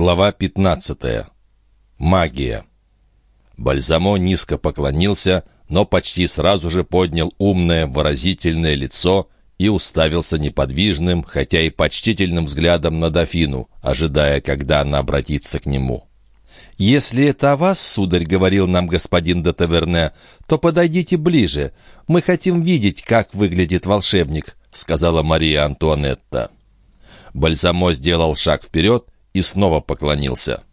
Глава 15. Магия. Бальзамо низко поклонился, но почти сразу же поднял умное, выразительное лицо и уставился неподвижным, хотя и почтительным взглядом на дофину, ожидая, когда она обратится к нему. «Если это о вас, сударь, — говорил нам господин де Таверне, — то подойдите ближе. Мы хотим видеть, как выглядит волшебник», — сказала Мария Антуанетта. Бальзамо сделал шаг вперед и снова поклонился.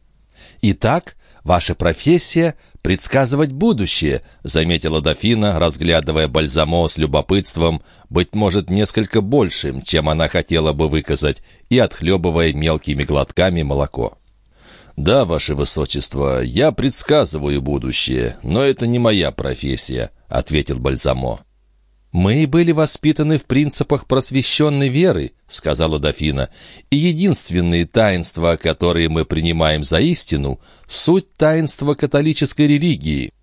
«Итак, ваша профессия — предсказывать будущее», — заметила дофина, разглядывая Бальзамо с любопытством, быть может, несколько большим, чем она хотела бы выказать, и отхлебывая мелкими глотками молоко. «Да, ваше высочество, я предсказываю будущее, но это не моя профессия», — ответил Бальзамо. «Мы были воспитаны в принципах просвещенной веры», — сказала дофина, «и единственные таинства, которые мы принимаем за истину, суть таинства католической религии».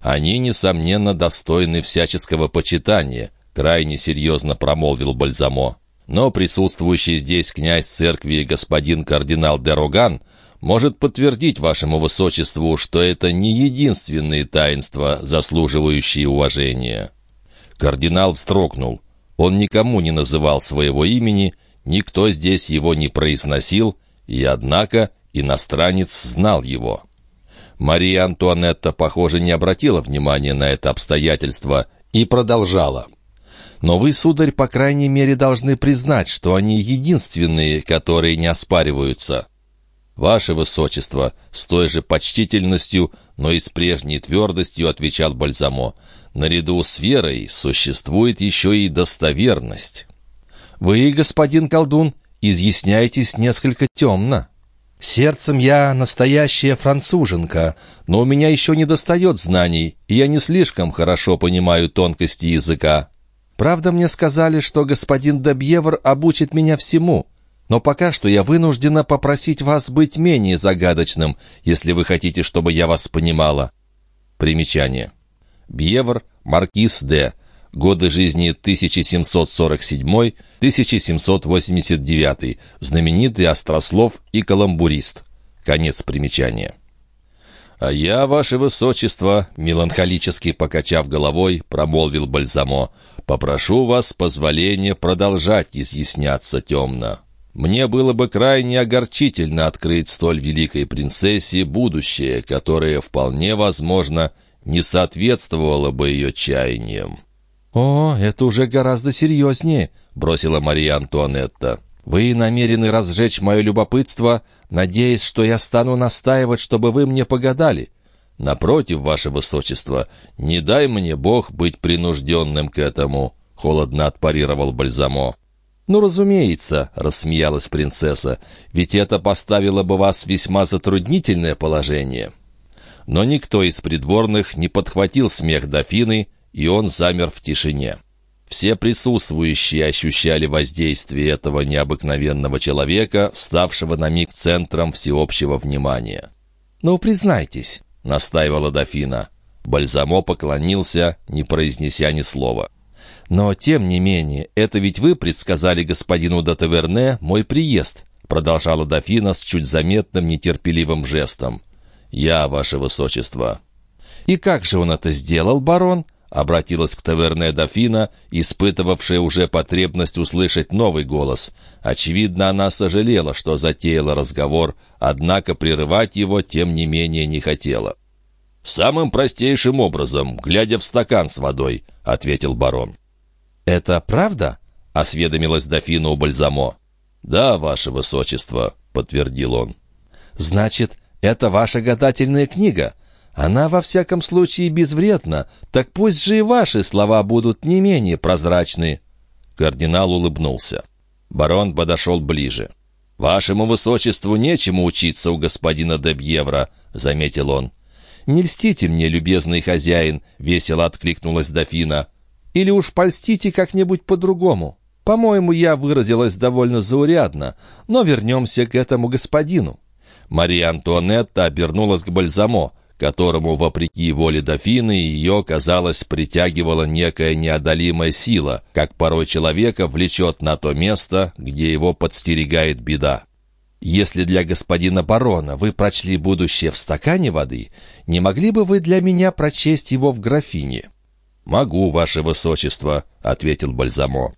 «Они, несомненно, достойны всяческого почитания», — крайне серьезно промолвил Бальзамо. «Но присутствующий здесь князь церкви господин кардинал Дероган может подтвердить вашему высочеству, что это не единственные таинства, заслуживающие уважения». Кардинал вздрогнул. Он никому не называл своего имени, никто здесь его не произносил, и, однако, иностранец знал его. Мария Антуанетта, похоже, не обратила внимания на это обстоятельство и продолжала. «Но вы, сударь, по крайней мере, должны признать, что они единственные, которые не оспариваются. «Ваше Высочество!» — с той же почтительностью, но и с прежней твердостью отвечал Бальзамо. «Наряду с верой существует еще и достоверность». «Вы, господин колдун, изъясняетесь несколько темно. Сердцем я настоящая француженка, но у меня еще не достает знаний, и я не слишком хорошо понимаю тонкости языка. Правда, мне сказали, что господин Дебьевр обучит меня всему». Но пока что я вынуждена попросить вас быть менее загадочным, если вы хотите, чтобы я вас понимала». Примечание. Бьевр, маркиз Д. Годы жизни 1747-1789. Знаменитый острослов и каламбурист. Конец примечания. «А я, ваше высочество», — меланхолически покачав головой, промолвил Бальзамо, «попрошу вас позволения продолжать изъясняться темно». Мне было бы крайне огорчительно открыть столь великой принцессе будущее, которое, вполне возможно, не соответствовало бы ее чаяниям. «О, это уже гораздо серьезнее», — бросила Мария Антуанетта. «Вы намерены разжечь мое любопытство, надеясь, что я стану настаивать, чтобы вы мне погадали. Напротив, ваше высочество, не дай мне Бог быть принужденным к этому», — холодно отпарировал Бальзамо. «Ну, разумеется», — рассмеялась принцесса, «ведь это поставило бы вас в весьма затруднительное положение». Но никто из придворных не подхватил смех дофины, и он замер в тишине. Все присутствующие ощущали воздействие этого необыкновенного человека, ставшего на миг центром всеобщего внимания. «Ну, признайтесь», — настаивала дофина. Бальзамо поклонился, не произнеся ни слова. «Но, тем не менее, это ведь вы предсказали господину де Таверне мой приезд», продолжала дофина с чуть заметным нетерпеливым жестом. «Я, ваше высочество». «И как же он это сделал, барон?» обратилась к таверне дофина, испытывавшая уже потребность услышать новый голос. Очевидно, она сожалела, что затеяла разговор, однако прерывать его, тем не менее, не хотела. «Самым простейшим образом, глядя в стакан с водой», — ответил барон. «Это правда?» — осведомилась дофина у Бальзамо. «Да, ваше высочество», — подтвердил он. «Значит, это ваша гадательная книга? Она, во всяком случае, безвредна, так пусть же и ваши слова будут не менее прозрачны». Кардинал улыбнулся. Барон подошел ближе. «Вашему высочеству нечему учиться у господина Дебьевра», — заметил он. «Не льстите мне, любезный хозяин», — весело откликнулась дофина. Или уж польстите как-нибудь по-другому. По-моему, я выразилась довольно заурядно, но вернемся к этому господину». Мария Антуанетта обернулась к Бальзамо, которому, вопреки воле дофины, ее, казалось, притягивала некая неодолимая сила, как порой человека влечет на то место, где его подстерегает беда. Если для господина барона вы прочли будущее в стакане воды, не могли бы вы для меня прочесть его в графине?» «Могу, ваше высочество», — ответил Бальзамо.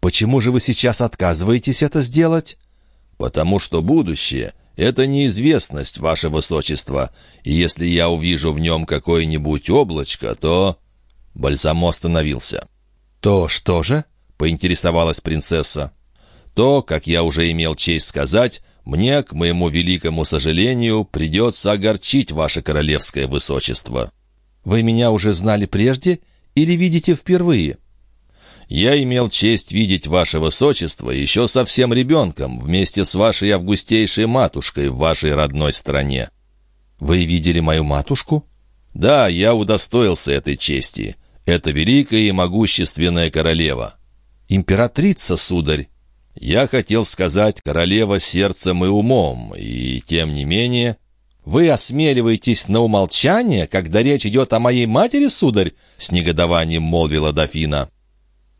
«Почему же вы сейчас отказываетесь это сделать?» «Потому что будущее — это неизвестность, ваше высочество, и если я увижу в нем какое-нибудь облачко, то...» Бальзамо остановился. «То что же?» — поинтересовалась принцесса. «То, как я уже имел честь сказать, мне, к моему великому сожалению, придется огорчить ваше королевское высочество». «Вы меня уже знали прежде или видите впервые?» Я имел честь видеть ваше высочество еще совсем ребенком, вместе с вашей августейшей матушкой в вашей родной стране». «Вы видели мою матушку?» «Да, я удостоился этой чести. Это великая и могущественная королева». «Императрица, сударь». «Я хотел сказать королева сердцем и умом, и тем не менее...» «Вы осмеливаетесь на умолчание, когда речь идет о моей матери, сударь?» — с негодованием молвила дофина.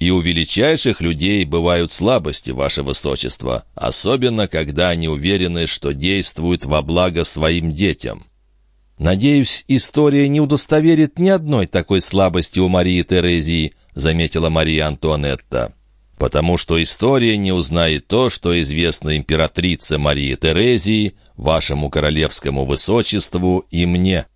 И у величайших людей бывают слабости, ваше высочество, особенно когда они уверены, что действуют во благо своим детям. «Надеюсь, история не удостоверит ни одной такой слабости у Марии Терезии», заметила Мария Антуанетта. «Потому что история не узнает то, что известно императрице Марии Терезии, вашему королевскому высочеству и мне».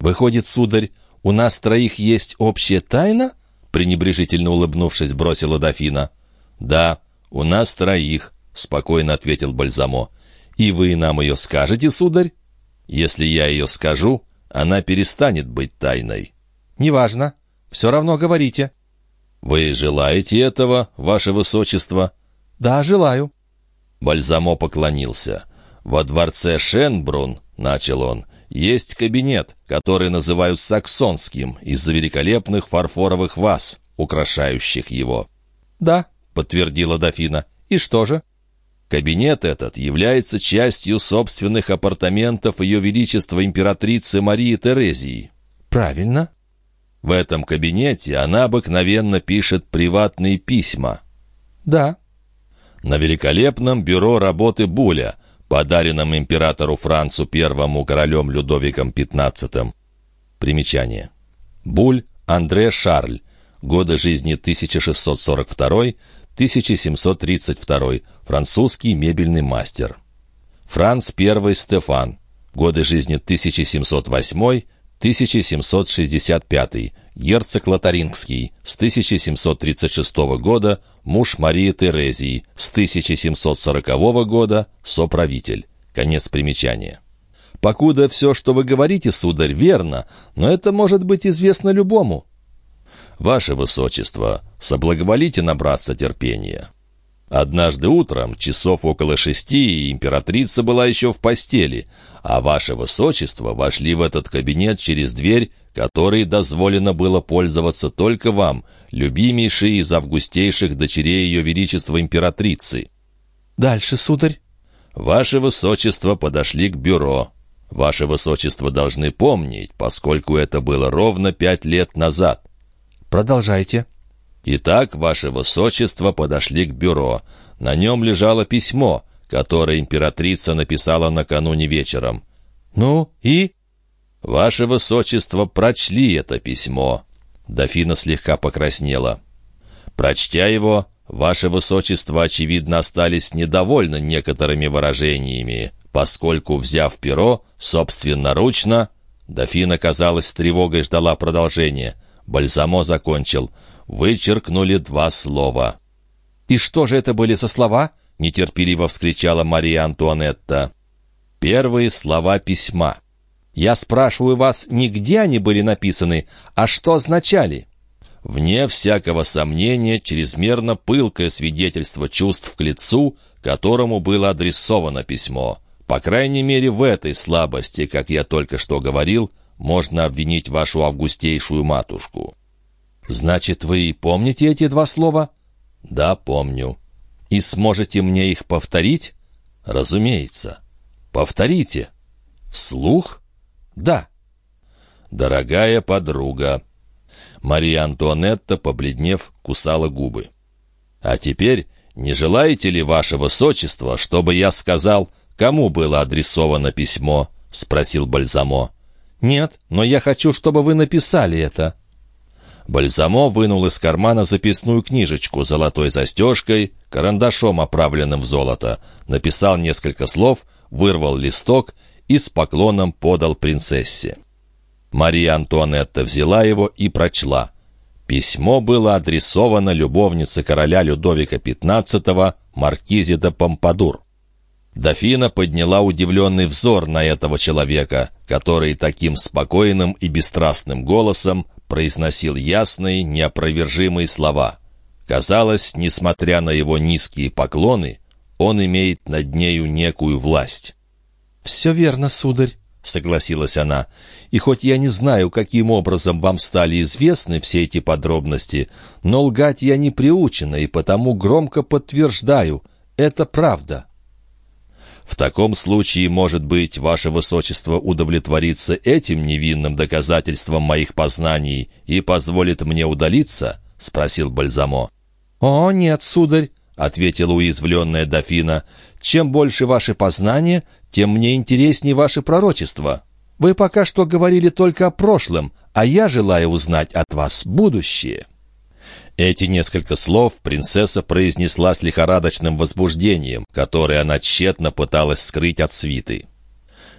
«Выходит, сударь, у нас троих есть общая тайна?» Пренебрежительно улыбнувшись, бросила дофина. «Да, у нас троих», — спокойно ответил Бальзамо. «И вы нам ее скажете, сударь?» «Если я ее скажу, она перестанет быть тайной». «Неважно. Все равно говорите». «Вы желаете этого, ваше высочество?» «Да, желаю». Бальзамо поклонился. «Во дворце Шенбрун», — начал он, есть кабинет, который называют саксонским, из-за великолепных фарфоровых ваз, украшающих его. «Да», — подтвердила дофина. «И что же?» Кабинет этот является частью собственных апартаментов Ее Величества императрицы Марии Терезии. «Правильно». В этом кабинете она обыкновенно пишет приватные письма. «Да». На великолепном бюро работы Буля, подаренном императору Францу I королем Людовиком XV. Примечание. Буль Андре Шарль. Годы жизни 1642-1732. Французский мебельный мастер. Франц I Стефан. Годы жизни 1708 1765. Герцог Лотарингский. С 1736 года муж Марии Терезии. С 1740 года соправитель. Конец примечания. «Покуда все, что вы говорите, сударь, верно, но это может быть известно любому». «Ваше Высочество, соблаговолите набраться терпения. Однажды утром, часов около шести, императрица была еще в постели, а ваше высочество вошли в этот кабинет через дверь, которой дозволено было пользоваться только вам, любимейшей из августейших дочерей ее величества императрицы. Дальше, сударь. Ваше высочество подошли к бюро. Ваше высочество должны помнить, поскольку это было ровно пять лет назад. Продолжайте. Итак, ваше высочество подошли к бюро. На нем лежало письмо, которое императрица написала накануне вечером. «Ну и?» «Ваше высочество прочли это письмо». Дофина слегка покраснела. Прочтя его, ваше высочество, очевидно, остались недовольны некоторыми выражениями, поскольку, взяв перо, собственноручно, дофина, казалось, с тревогой ждала продолжения. Бальзамо закончил — вычеркнули два слова. «И что же это были за слова?» — нетерпеливо вскричала Мария Антуанетта. «Первые слова письма». «Я спрашиваю вас, не где они были написаны, а что означали?» Вне всякого сомнения, чрезмерно пылкое свидетельство чувств к лицу, которому было адресовано письмо. По крайней мере, в этой слабости, как я только что говорил, можно обвинить вашу августейшую матушку. «Значит, вы помните эти два слова?» «Да, помню». «И сможете мне их повторить?» «Разумеется». «Повторите». «Вслух?» «Да». «Дорогая подруга». Мария Антуанетта, побледнев, кусала губы. «А теперь «Не желаете ли, ваше высочество, чтобы я сказал, кому было адресовано письмо?» — спросил Бальзамо. «Нет, но я хочу, чтобы вы написали это». Бальзамо вынул из кармана записную книжечку с золотой застежкой, карандашом, оправленным в золото, написал несколько слов, вырвал листок и с поклоном подал принцессе. Мария Антуанетта взяла его и прочла. Письмо было адресовано любовнице короля Людовика XV, маркизе де Помпадур. Дофина подняла удивленный взор на этого человека, который таким спокойным и бесстрастным голосом произносил ясные, неопровержимые слова. Казалось, несмотря на его низкие поклоны, он имеет над нею некую власть. «Все верно, сударь», — согласилась она. «И хоть я не знаю, каким образом вам стали известны все эти подробности, но лгать я не приучена и потому громко подтверждаю — это правда». В таком случае, может быть, ваше высочество удовлетворится этим невинным доказательством моих познаний и позволит мне удалиться?» — спросил Бальзамо. «О, нет, сударь», — ответила уязвленная дофина. «Чем больше ваши познания, тем мне интереснее ваше пророчество. Вы пока что говорили только о прошлом, а я желаю узнать от вас будущее». Эти несколько слов принцесса произнесла с лихорадочным возбуждением, которое она тщетно пыталась скрыть от свиты.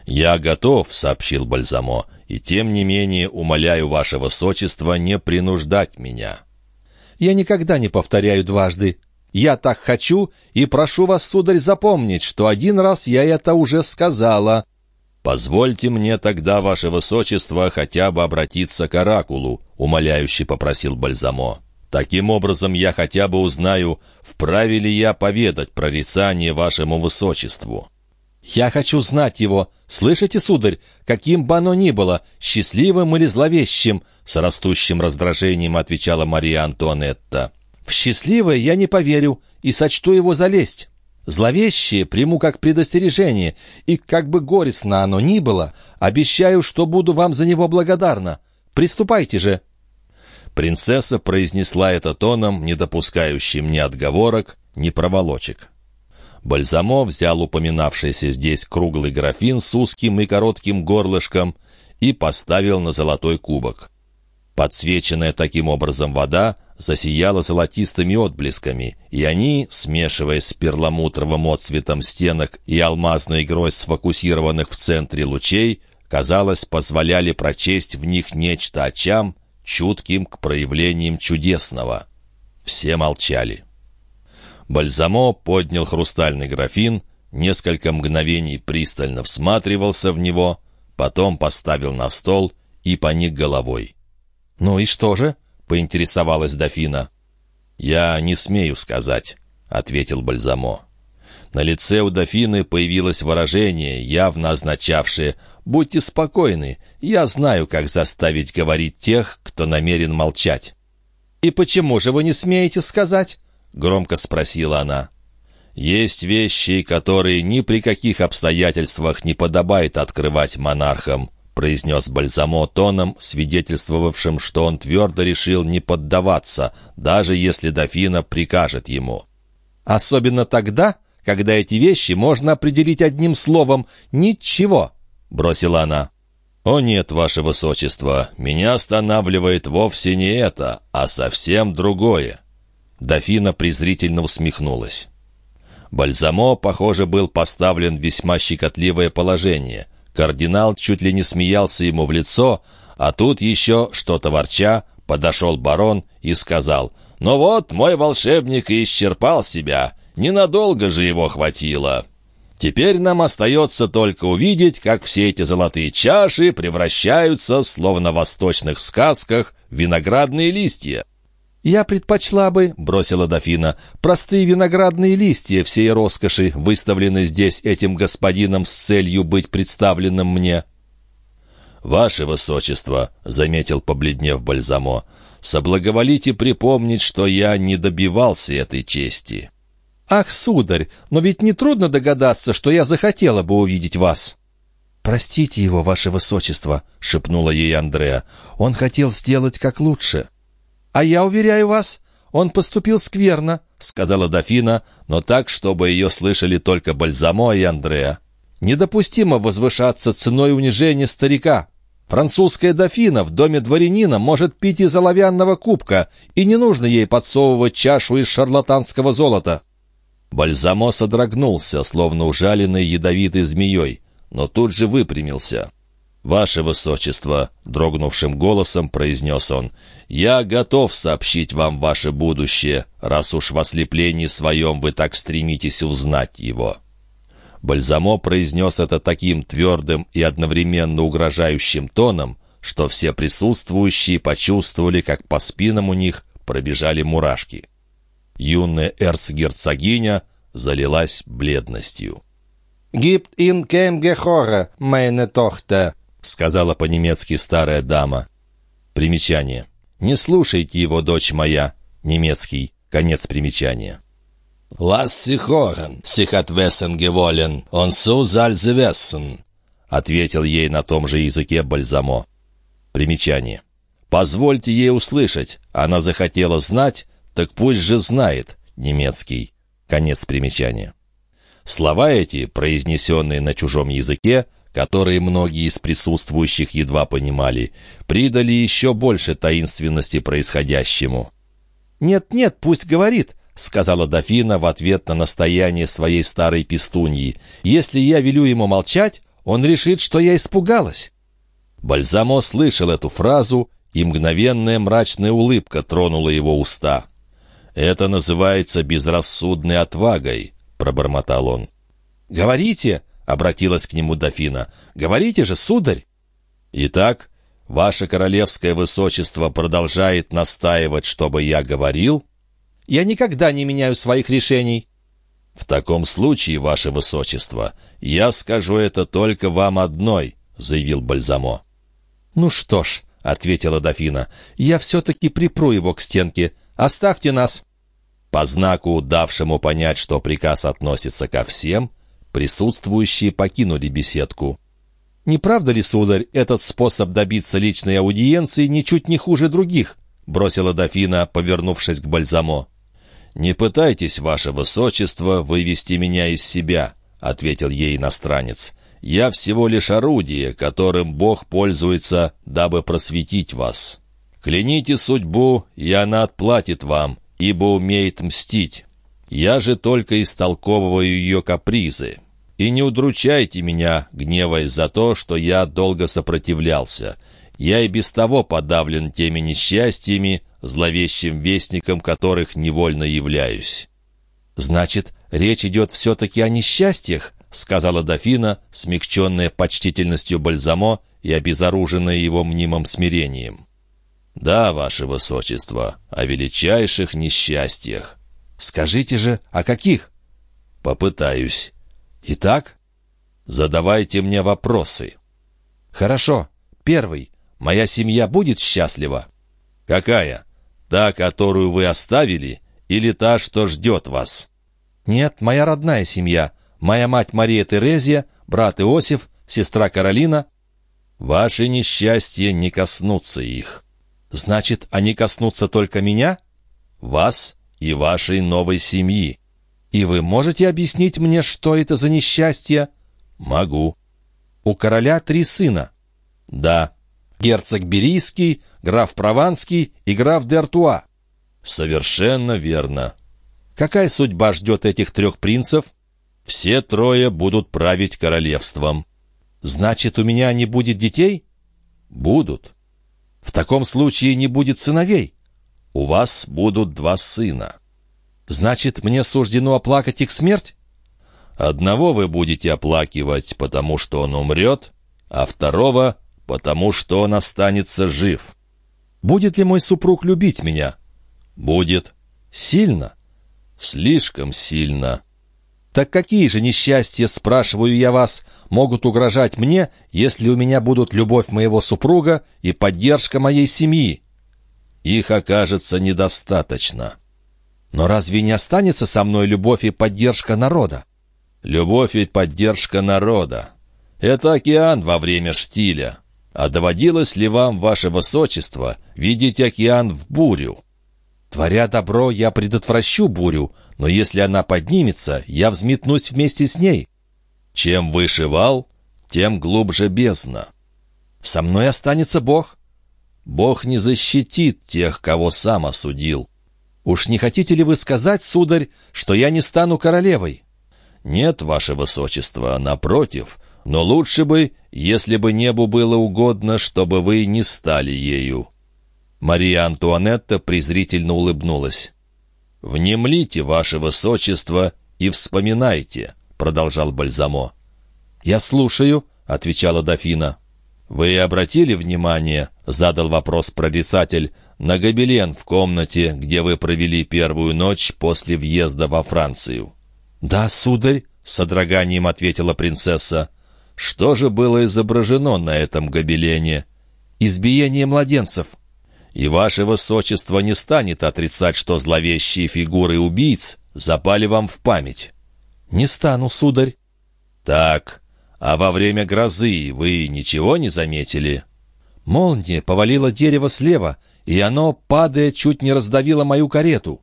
«Я готов», — сообщил Бальзамо, — «и тем не менее умоляю ваше высочество не принуждать меня». «Я никогда не повторяю дважды. Я так хочу, и прошу вас, сударь, запомнить, что один раз я это уже сказала». «Позвольте мне тогда, ваше высочество, хотя бы обратиться к оракулу», — умоляюще попросил Бальзамо. Таким образом, я хотя бы узнаю, вправе ли я поведать прорицание вашему высочеству». «Я хочу знать его. Слышите, сударь, каким бы оно ни было, счастливым или зловещим?» С растущим раздражением отвечала Мария Антуанетта. «В счастливое я не поверю и сочту его залезть. Зловещее приму как предостережение, и как бы горестно оно ни было, обещаю, что буду вам за него благодарна. Приступайте же!» Принцесса произнесла это тоном, не допускающим ни отговорок, ни проволочек. Бальзамо взял упоминавшийся здесь круглый графин с узким и коротким горлышком и поставил на золотой кубок. Подсвеченная таким образом вода засияла золотистыми отблесками, и они, смешиваясь с перламутровым отцветом стенок и алмазной игрой сфокусированных в центре лучей, казалось, позволяли прочесть в них нечто очам, чутким к проявлениям чудесного. Все молчали. Бальзамо поднял хрустальный графин, несколько мгновений пристально всматривался в него, потом поставил на стол и поник головой. «Ну и что же?» — поинтересовалась дофина. «Я не смею сказать», — ответил Бальзамо. На лице у дофины появилось выражение, явно означавшее «Будьте спокойны, я знаю, как заставить говорить тех, кто намерен молчать». «И почему же вы не смеете сказать?» — громко спросила она. «Есть вещи, которые ни при каких обстоятельствах не подобает открывать монархам», произнес Бальзамо тоном, свидетельствовавшим, что он твердо решил не поддаваться, даже если дофина прикажет ему. «Особенно тогда, когда эти вещи можно определить одним словом «ничего», — бросила она. «О нет, ваше высочество, меня останавливает вовсе не это, а совсем другое». Дофина презрительно усмехнулась. Бальзамо, похоже, был поставлен в весьма щекотливое положение. Кардинал чуть ли не смеялся ему в лицо, а тут еще, что-то ворча, подошел барон и сказал, «Ну вот, мой волшебник исчерпал себя. Ненадолго же его хватило. Теперь нам остается только увидеть, как все эти золотые чаши превращаются, словно в восточных сказках, в виноградные листья. «Я предпочла бы», — бросила дофина, — «простые виноградные листья всей роскоши, выставлены здесь этим господином с целью быть представленным мне». «Ваше высочество», — заметил побледнев Бальзамо, — «соблаговолите припомнить, что я не добивался этой чести». «Ах, сударь, но ведь нетрудно догадаться, что я захотела бы увидеть вас». «Простите его, ваше высочество», — шепнула ей Андреа. «Он хотел сделать как лучше». «А я уверяю вас, он поступил скверно, сказала дофина, но так, чтобы ее слышали только Бальзамо и Андреа. «Недопустимо возвышаться ценой унижения старика. Французская дофина в доме дворянина может пить из оловянного кубка, и не нужно ей подсовывать чашу из шарлатанского золота». Бальзамо содрогнулся, словно ужаленный ядовитой змеей, но тут же выпрямился. «Ваше Высочество», — дрогнувшим голосом произнес он, — «я готов сообщить вам ваше будущее, раз уж в ослеплении своем вы так стремитесь узнать его». Бальзамо произнес это таким твердым и одновременно угрожающим тоном, что все присутствующие почувствовали, как по спинам у них пробежали мурашки. Юная эрцгерцогиня залилась бледностью. «Гибт ин кем гехора, meine Tochter», сказала по-немецки старая дама. Примечание. «Не слушайте его, дочь моя». Немецкий. Конец примечания. «Лас сихорен, сихатвесен геволен, он су зальзевессен», ответил ей на том же языке Бальзамо. Примечание. «Позвольте ей услышать. Она захотела знать, так пусть же знает». Немецкий. Конец примечания. Слова эти, произнесенные на чужом языке, которые многие из присутствующих едва понимали, придали еще больше таинственности происходящему. «Нет-нет, пусть говорит», — сказала дофина в ответ на настояние своей старой пестуньи. «Если я велю ему молчать, он решит, что я испугалась». Бальзамо слышал эту фразу, и мгновенная мрачная улыбка тронула его уста. «Это называется безрассудной отвагой», — пробормотал он. «Говорите!» — обратилась к нему дофина. «Говорите же, сударь!» «Итак, ваше королевское высочество продолжает настаивать, чтобы я говорил?» «Я никогда не меняю своих решений». «В таком случае, ваше высочество, я скажу это только вам одной», — заявил Бальзамо. «Ну что ж», — ответила дофина, — «я все-таки припру его к стенке. Оставьте нас». По знаку, давшему понять, что приказ относится ко всем, Присутствующие покинули беседку. «Не правда ли, сударь, этот способ добиться личной аудиенции ничуть не хуже других?» — бросила дофина, повернувшись к Бальзамо. «Не пытайтесь, ваше высочество, вывести меня из себя», — ответил ей иностранец. «Я всего лишь орудие, которым Бог пользуется, дабы просветить вас. Кляните судьбу, и она отплатит вам, ибо умеет мстить. Я же только истолковываю ее капризы. И не удручайте меня, гневаясь за то, что я долго сопротивлялся. Я и без того подавлен теми несчастьями, зловещим вестником которых невольно являюсь». «Значит, речь идет все-таки о несчастьях?» — сказала дофина, смягченная почтительностью Бальзамо и обезоруженная его мнимым смирением. «Да, ваше высочество, о величайших несчастьях». «Скажите же, о каких?» «Попытаюсь. Итак, задавайте мне вопросы. Хорошо. Первый. Моя семья будет счастлива? Какая? Та, которую вы оставили, или та, что ждет вас? Нет, моя родная семья. Моя мать Мария Терезия, брат Иосиф, сестра Каролина. Ваши несчастья не коснутся их. Значит, они коснутся только меня? Вас и вашей новой семьи. «И вы можете объяснить мне, что это за несчастье?» «Могу». «У короля три сына?» «Да». «Герцог Берийский, граф Прованский и граф Д'Артуа?» «Совершенно верно». «Какая судьба ждет этих трех принцев?» «Все трое будут править королевством». «Значит, у меня не будет детей?» «Будут». «В таком случае не будет сыновей?» «У вас будут два сына». Значит, мне суждено оплакать их смерть? Одного вы будете оплакивать, потому что он умрет, а второго — потому что он останется жив. Будет ли мой супруг любить меня? Будет. Сильно? Слишком сильно. Так какие же несчастья, спрашиваю я вас, могут угрожать мне, если у меня будут любовь моего супруга и поддержка моей семьи? Их окажется недостаточно. Но разве не останется со мной любовь и поддержка народа? Любовь и поддержка народа. Это океан во время штиля. А доводилось ли вам, ваше высочество, видеть океан в бурю? Творя добро, я предотвращу бурю, но если она поднимется, я взметнусь вместе с ней. Чем выше вал, тем глубже бездна. Со мной останется Бог. Бог не защитит тех, кого сам осудил. Уж не хотите ли вы сказать, сударь, что я не стану королевой? Нет, ваше высочество, напротив, но лучше бы, если бы небу было угодно, чтобы вы не стали ею. Мария Антуанетта презрительно улыбнулась. «Внемлите, ваше высочество, и вспоминайте», — продолжал Бальзамо. «Я слушаю», — отвечала дофина. «Вы обратили внимание, — задал вопрос прорицатель, — на гобелен в комнате, где вы провели первую ночь после въезда во Францию?» «Да, сударь», — с содроганием ответила принцесса. «Что же было изображено на этом гобелене?» «Избиение младенцев». И ваше высочество не станет отрицать, что зловещие фигуры убийц запали вам в память. Не стану, сударь. Так, а во время грозы вы ничего не заметили? Молния повалила дерево слева, и оно, падая, чуть не раздавило мою карету.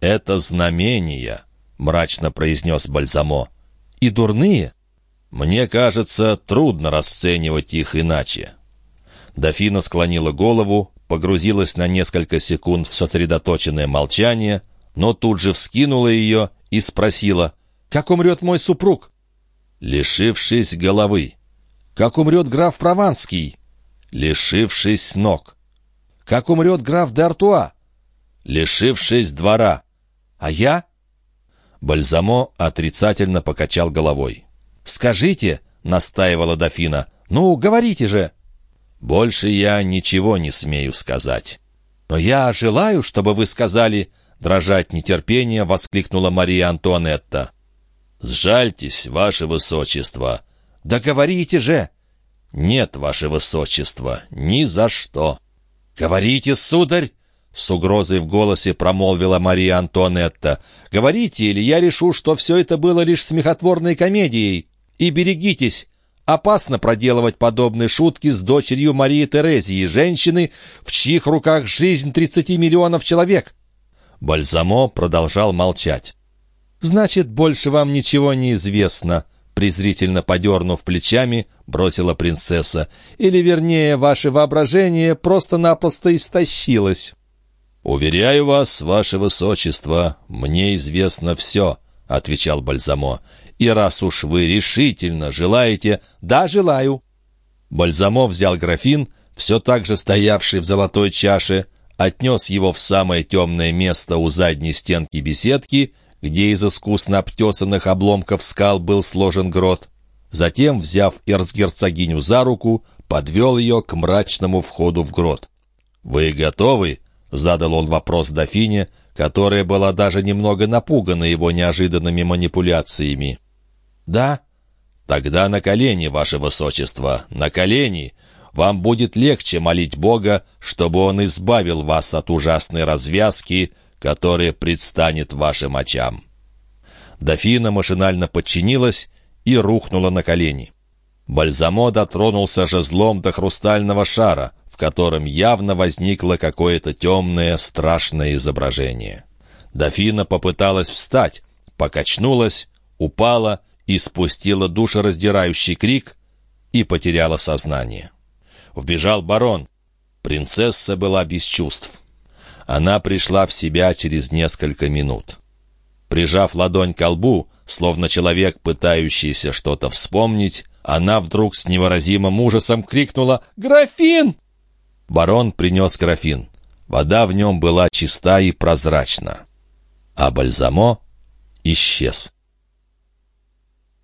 «Это знамения», — мрачно произнес Бальзамо. «И дурные?» «Мне кажется, трудно расценивать их иначе». Дофина склонила голову, погрузилась на несколько секунд в сосредоточенное молчание, но тут же вскинула ее и спросила, «Как умрет мой супруг?» «Лишившись головы». «Как умрет граф Прованский?» «Лишившись ног». «Как умрет граф Д'Артуа?» «Лишившись двора». «А я?» Бальзамо отрицательно покачал головой. «Скажите», — настаивала дофина, — «ну, говорите же». «Больше я ничего не смею сказать». «Но я желаю, чтобы вы сказали...» Дрожать нетерпение воскликнула Мария Антуанетта. «Сжальтесь, ваше высочество!» «Да говорите же!» «Нет, ваше высочество, ни за что!» «Говорите, сударь!» С угрозой в голосе промолвила Мария Антуанетта. «Говорите, или я решу, что все это было лишь смехотворной комедией. И берегитесь, Опасно проделывать подобные шутки с дочерью Марии Терезии, женщины, в чьих руках жизнь 30 миллионов человек. Бальзамо продолжал молчать. «Значит, больше вам ничего не известно», — презрительно подернув плечами, бросила принцесса. «Или, вернее, ваше воображение просто-напросто истощилось». «Уверяю вас, ваше высочество, мне известно все», — отвечал Бальзамо. И раз уж вы решительно желаете... Да, желаю. Бальзамо взял графин, все так же стоявший в золотой чаше, отнес его в самое темное место у задней стенки беседки, где из искусно обтесанных обломков скал был сложен грот. Затем, взяв эрцгерцогиню за руку, подвел ее к мрачному входу в грот. «Вы готовы?» — задал он вопрос дофине, которая была даже немного напугана его неожиданными манипуляциями. «Да». «Тогда на колени, ваше высочество, на колени. Вам будет легче молить Бога, чтобы Он избавил вас от ужасной развязки, которая предстанет вашим очам». Дофина машинально подчинилась и рухнула на колени. Бальзамо дотронулся жезлом до хрустального шара, в котором явно возникло какое-то темное, страшное изображение. Дофина попыталась встать, покачнулась, упала и спустила душераздирающий крик и потеряла сознание. Вбежал барон. Принцесса была без чувств. Она пришла в себя через несколько минут. Прижав ладонь к лбу, словно человек, пытающийся что-то вспомнить, она вдруг с невыразимым ужасом крикнула «Графин!». Барон принес графин. Вода в нем была чиста и прозрачна. А бальзамо исчез.